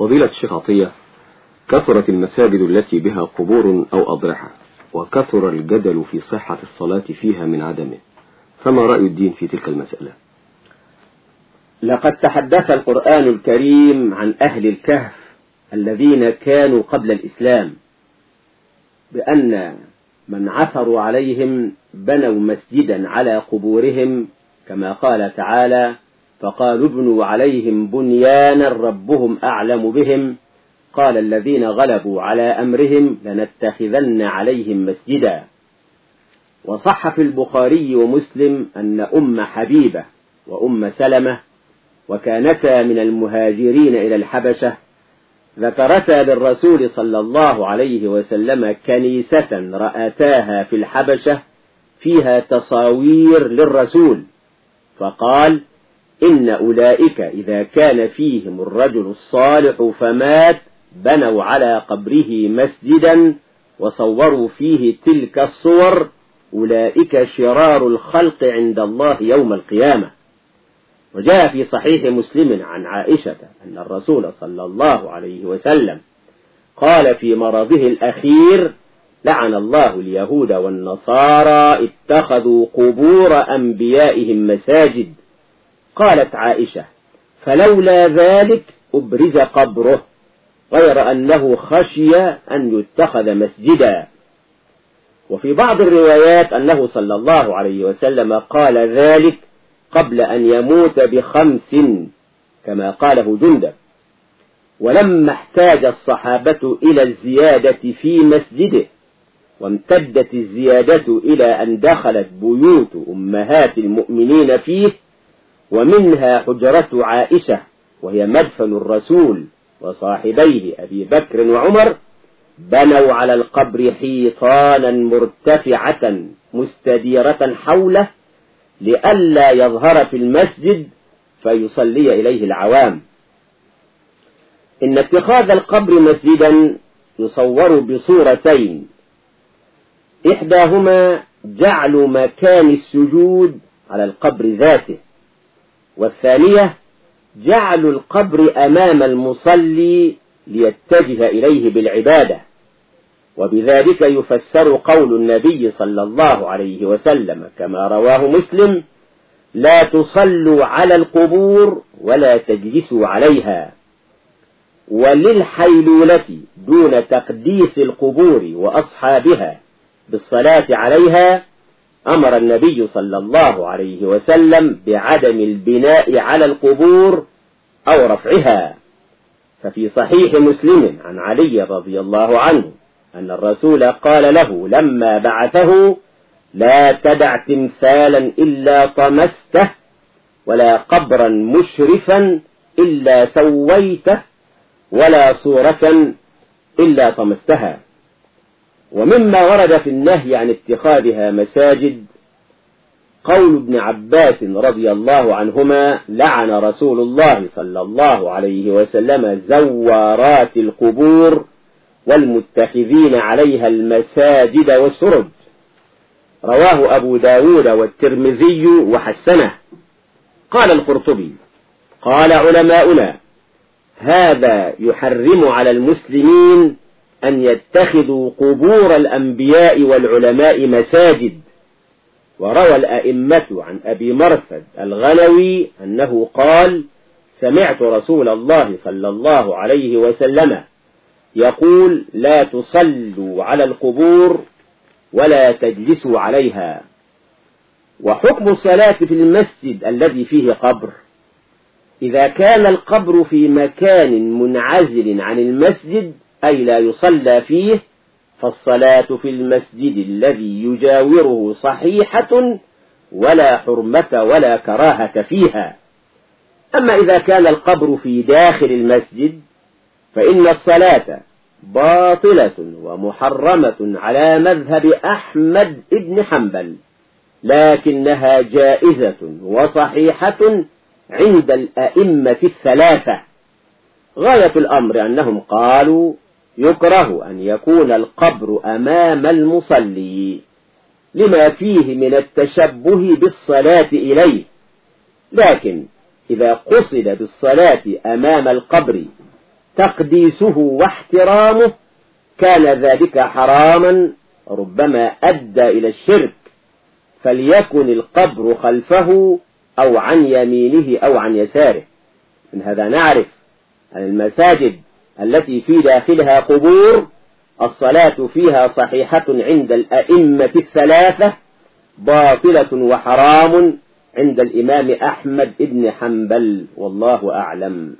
فضيلة الشيخ عطية كثرت المساجد التي بها قبور أو أضرحة وكثر الجدل في صحة الصلاة فيها من عدمه فما رأي الدين في تلك المسألة؟ لقد تحدث القرآن الكريم عن أهل الكهف الذين كانوا قبل الإسلام بأن من عثروا عليهم بنوا مسجدا على قبورهم كما قال تعالى فقالوا ابنوا عليهم بنيانا ربهم أعلم بهم. قال الذين غلبوا على أمرهم لنتخذن عليهم مسجدا. وصح في البخاري ومسلم أن أم حبيبة وأم سلمة وكانتا من المهاجرين إلى الحبشة ذكرتا للرسول صلى الله عليه وسلم كنيسة رأتاها في الحبشة فيها تصاوير للرسول. فقال إن أولئك إذا كان فيهم الرجل الصالح فمات بنوا على قبره مسجدا وصوروا فيه تلك الصور أولئك شرار الخلق عند الله يوم القيامة. وجاء في صحيح مسلم عن عائشة أن الرسول صلى الله عليه وسلم قال في مرضه الأخير لعن الله اليهود والنصارى اتخذوا قبور أنبيائهم مساجد قالت عائشة فلولا ذلك أبرز قبره غير أنه خشي أن يتخذ مسجدا. وفي بعض الروايات أنه صلى الله عليه وسلم قال ذلك قبل أن يموت بخمس كما قاله جندب. ولما احتاج الصحابة إلى الزيادة في مسجده وامتدت الزيادة إلى أن دخلت بيوت أمهات المؤمنين فيه ومنها حجرة عائشة وهي مدفن الرسول وصاحبيه أبي بكر وعمر بنوا على القبر حيطانا مرتفعة مستديرة حوله لئلا يظهر في المسجد فيصلي إليه العوام. إن اتخاذ القبر مسجدا يصور بصورتين. إحداهما جعل مكان السجود على القبر ذاته. والثانية جعل القبر أمام المصلي ليتجه إليه بالعبادة. وبذلك يفسر قول النبي صلى الله عليه وسلم كما رواه مسلم لا تصلوا على القبور ولا تجلسوا عليها. وللحيلولة دون تقديس القبور وأصحابها بالصلاة عليها أمر النبي صلى الله عليه وسلم بعدم البناء على القبور أو رفعها. ففي صحيح مسلم عن علي رضي الله عنه أن الرسول قال له لما بعثه لا تدع تمثالا إلا طمسته ولا قبرا مشرفا إلا سويته ولا صورة إلا طمستها. ومما ورد في النهي عن اتخاذها مساجد قول ابن عباس رضي الله عنهما لعن رسول الله صلى الله عليه وسلم زوارات القبور والمتخذين عليها المساجد والسرج. رواه أبو داود والترمذي وحسنه. قال القرطبي قال علماؤنا هذا يحرم على المسلمين أن يتخذوا قبور الأنبياء والعلماء مساجد. وروى الأئمة عن أبي مرثد الغنوي أنه قال سمعت رسول الله صلى الله عليه وسلم يقول لا تصلوا على القبور ولا تجلسوا عليها. وحكم الصلاة في المسجد الذي فيه قبر. إذا كان القبر في مكان منعزل عن المسجد أي لا يصلى فيه فالصلاة في المسجد الذي يجاوره صحيحة ولا حرمة ولا كراهة فيها. أما إذا كان القبر في داخل المسجد فإن الصلاة باطلة ومحرمة على مذهب أحمد بن حنبل لكنها جائزة وصحيحة عند الأئمة الثلاثة. غاية الأمر أنهم قالوا يكره أن يكون القبر أمام المصلي. لما فيه من التشبه بالصلاة إليه. لكن إذا قصد بالصلاة أمام القبر تقديسه واحترامه كان ذلك حراما ربما أدى إلى الشرك. فليكن القبر خلفه أو عن يمينه أو عن يساره. من هذا نعرف أن المساجد التي في داخلها قبور الصلاة فيها صحيحة عند الأئمة الثلاثة باطلة وحرام عند الإمام أحمد بن حنبل والله أعلم.